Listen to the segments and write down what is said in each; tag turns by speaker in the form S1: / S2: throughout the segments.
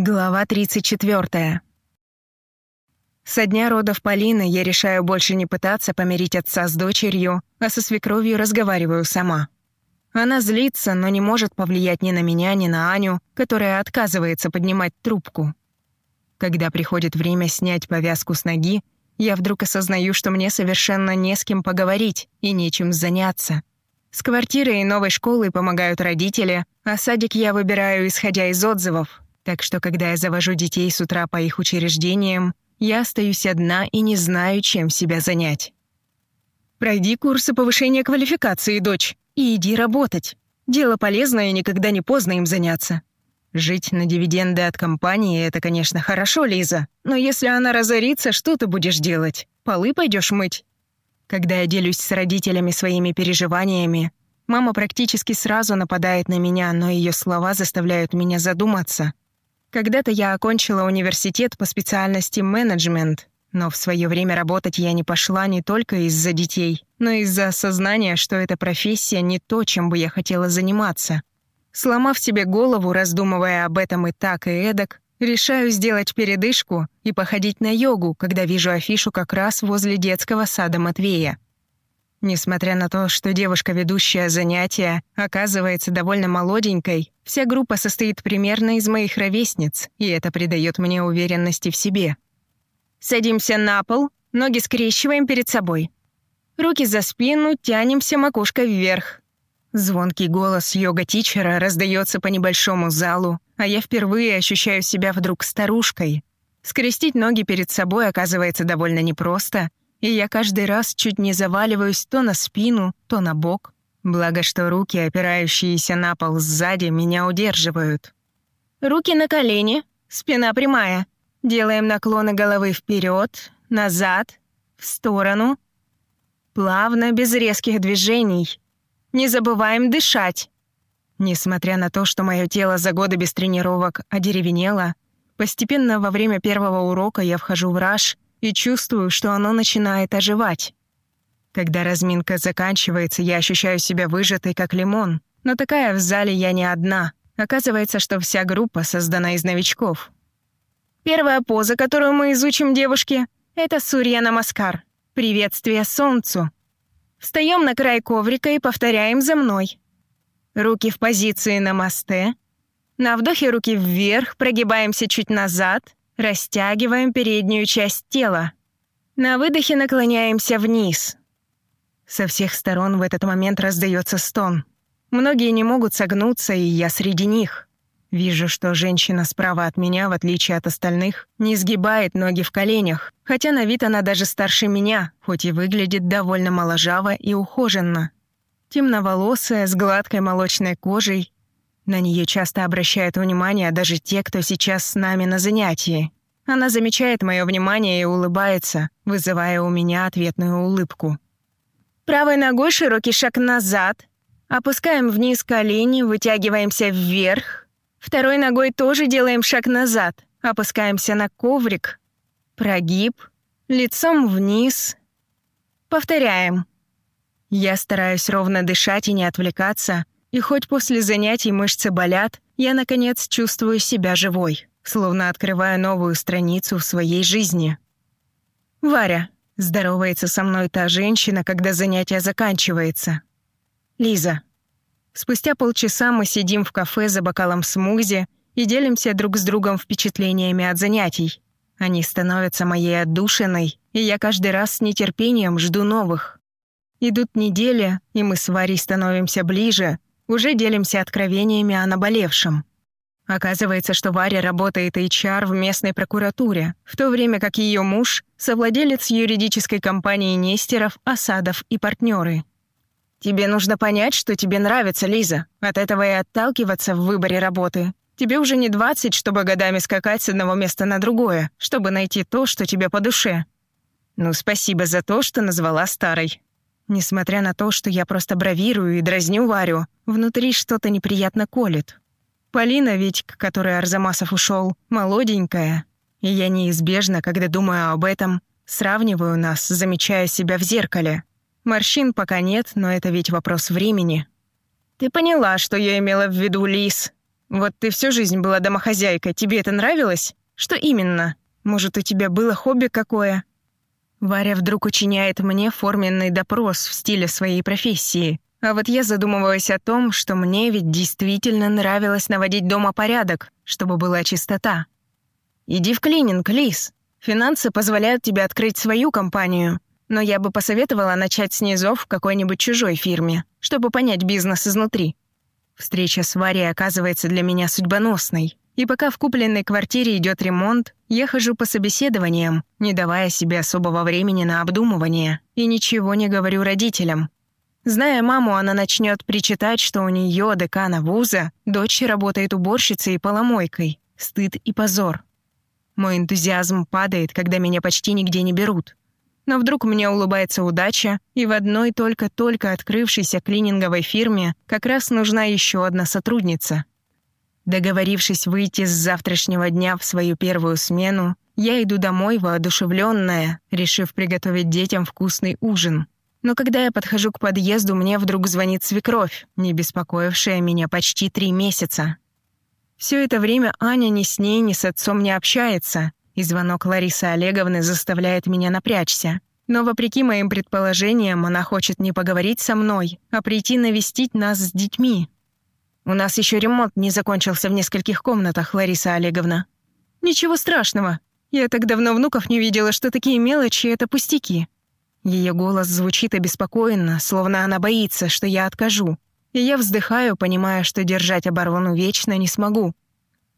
S1: Глава 34. Со дня родов Полины я решаю больше не пытаться помирить отца с дочерью, а со свекровью разговариваю сама. Она злится, но не может повлиять ни на меня, ни на Аню, которая отказывается поднимать трубку. Когда приходит время снять повязку с ноги, я вдруг осознаю, что мне совершенно не с кем поговорить и нечем заняться. С квартирой и новой школой помогают родители, а садик я выбираю, исходя из отзывов, так что, когда я завожу детей с утра по их учреждениям, я остаюсь одна и не знаю, чем себя занять. Пройди курсы повышения квалификации, дочь, и иди работать. Дело полезное, и никогда не поздно им заняться. Жить на дивиденды от компании — это, конечно, хорошо, Лиза, но если она разорится, что ты будешь делать? Полы пойдешь мыть? Когда я делюсь с родителями своими переживаниями, мама практически сразу нападает на меня, но ее слова заставляют меня задуматься — когда-то я окончила университет по специальности менеджмент, но в свое время работать я не пошла не только из-за детей, но и из-за осознания, что эта профессия не то, чем бы я хотела заниматься. Сломав себе голову, раздумывая об этом и так, и эдак, решаю сделать передышку и походить на йогу, когда вижу афишу как раз возле детского сада Матвея. Несмотря на то, что девушка, ведущая занятия, оказывается довольно молоденькой, вся группа состоит примерно из моих ровесниц, и это придает мне уверенности в себе. Садимся на пол, ноги скрещиваем перед собой. Руки за спину, тянемся макушкой вверх. Звонкий голос йога-тичера раздается по небольшому залу, а я впервые ощущаю себя вдруг старушкой. Скрестить ноги перед собой оказывается довольно непросто, и я каждый раз чуть не заваливаюсь то на спину, то на бок. Благо, что руки, опирающиеся на пол сзади, меня удерживают. Руки на колени, спина прямая. Делаем наклоны головы вперед, назад, в сторону. Плавно, без резких движений. Не забываем дышать. Несмотря на то, что мое тело за годы без тренировок одеревенело, постепенно во время первого урока я вхожу в раж — и чувствую, что оно начинает оживать. Когда разминка заканчивается, я ощущаю себя выжатой, как лимон. Но такая в зале я не одна. Оказывается, что вся группа создана из новичков. Первая поза, которую мы изучим, девушки, это Сурья Намаскар. Приветствие солнцу. Встаем на край коврика и повторяем за мной. Руки в позиции намасте. На вдохе руки вверх, прогибаемся чуть назад — Растягиваем переднюю часть тела. На выдохе наклоняемся вниз. Со всех сторон в этот момент раздается стон. Многие не могут согнуться, и я среди них. Вижу, что женщина справа от меня, в отличие от остальных, не сгибает ноги в коленях, хотя на вид она даже старше меня, хоть и выглядит довольно моложаво и ухоженно. Темноволосая, с гладкой молочной кожей, на нее часто обращают внимание даже те, кто сейчас с нами на занятии. Она замечает мое внимание и улыбается, вызывая у меня ответную улыбку. Правой ногой широкий шаг назад. Опускаем вниз колени, вытягиваемся вверх. Второй ногой тоже делаем шаг назад. Опускаемся на коврик. Прогиб. Лицом вниз. Повторяем. Я стараюсь ровно дышать и не отвлекаться — и хоть после занятий мышцы болят, я, наконец, чувствую себя живой, словно открывая новую страницу в своей жизни. «Варя», — здоровается со мной та женщина, когда занятие заканчивается. «Лиза». Спустя полчаса мы сидим в кафе за бокалом смузи и делимся друг с другом впечатлениями от занятий. Они становятся моей отдушиной, и я каждый раз с нетерпением жду новых. Идут недели, и мы с Варей становимся ближе, уже делимся откровениями о наболевшем. Оказывается, что Варя работает HR в местной прокуратуре, в то время как ее муж — совладелец юридической компании Нестеров, Осадов и партнеры. «Тебе нужно понять, что тебе нравится, Лиза. От этого и отталкиваться в выборе работы. Тебе уже не 20, чтобы годами скакать с одного места на другое, чтобы найти то, что тебе по душе. Ну, спасибо за то, что назвала старой. Несмотря на то, что я просто бравирую и дразню Варю, внутри что-то неприятно колет. Полина ведь, к которой Арзамасов ушел, молоденькая. И я неизбежно, когда думаю об этом, сравниваю нас, замечая себя в зеркале. Морщин пока нет, но это ведь вопрос времени. «Ты поняла, что я имела в виду, Лис?» Вот ты всю жизнь была домохозяйкой, тебе это нравилось? Что именно? Может, у тебя было хобби какое?» Варя вдруг учиняет мне форменный допрос в стиле своей профессии. А вот я задумываюсь о том, что мне ведь действительно нравилось наводить дома порядок, чтобы была чистота. «Иди в клининг, Лис. Финансы позволяют тебе открыть свою компанию. Но я бы посоветовала начать с низов в какой-нибудь чужой фирме, чтобы понять бизнес изнутри. Встреча с Варей оказывается для меня судьбоносной. И пока в купленной квартире идет ремонт, я хожу по собеседованиям, не давая себе особого времени на обдумывание, и ничего не говорю родителям. Зная маму, она начнет причитать, что у нее, декана вуза, дочь работает уборщицей и поломойкой. Стыд и позор. Мой энтузиазм падает, когда меня почти нигде не берут. Но вдруг мне улыбается удача, и в одной только-только открывшейся клининговой фирме как раз нужна еще одна сотрудница. Договорившись выйти с завтрашнего дня в свою первую смену, я иду домой воодушевленная, решив приготовить детям вкусный ужин. Но когда я подхожу к подъезду, мне вдруг звонит свекровь, не беспокоившая меня почти три месяца. Все это время Аня ни с ней, ни с отцом не общается, и звонок Ларисы Олеговны заставляет меня напрячься. Но вопреки моим предположениям, она хочет не поговорить со мной, а прийти навестить нас с детьми. У нас еще ремонт не закончился в нескольких комнатах, Лариса Олеговна. Ничего страшного. Я так давно внуков не видела, что такие мелочи — это пустяки. Ее голос звучит обеспокоенно, словно она боится, что я откажу. И я вздыхаю, понимая, что держать оборону вечно не смогу.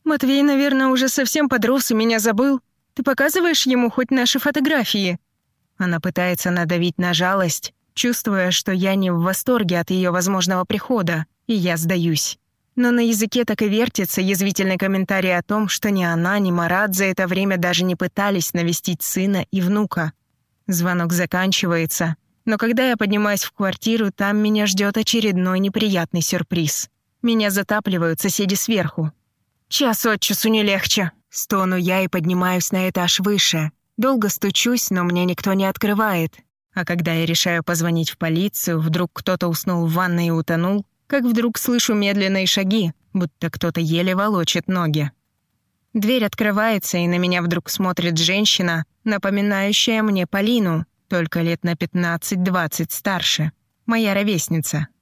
S1: Матвей, наверное, уже совсем подрос и меня забыл. Ты показываешь ему хоть наши фотографии?» Она пытается надавить на жалость, чувствуя, что я не в восторге от ее возможного прихода, и я сдаюсь. Но на языке так и вертится язвительный комментарий о том, что ни она, ни Марат за это время даже не пытались навестить сына и внука. Звонок заканчивается, но когда я поднимаюсь в квартиру, там меня ждет очередной неприятный сюрприз. Меня затапливают соседи сверху. Час от часу не легче. Стону я и поднимаюсь на этаж выше. Долго стучусь, но мне никто не открывает. А когда я решаю позвонить в полицию, вдруг кто-то уснул в ванной и утонул, как вдруг слышу медленные шаги, будто кто-то еле волочит ноги. Дверь открывается, и на меня вдруг смотрит женщина, напоминающая мне Полину, только лет на 15-20 старше. Моя ровесница —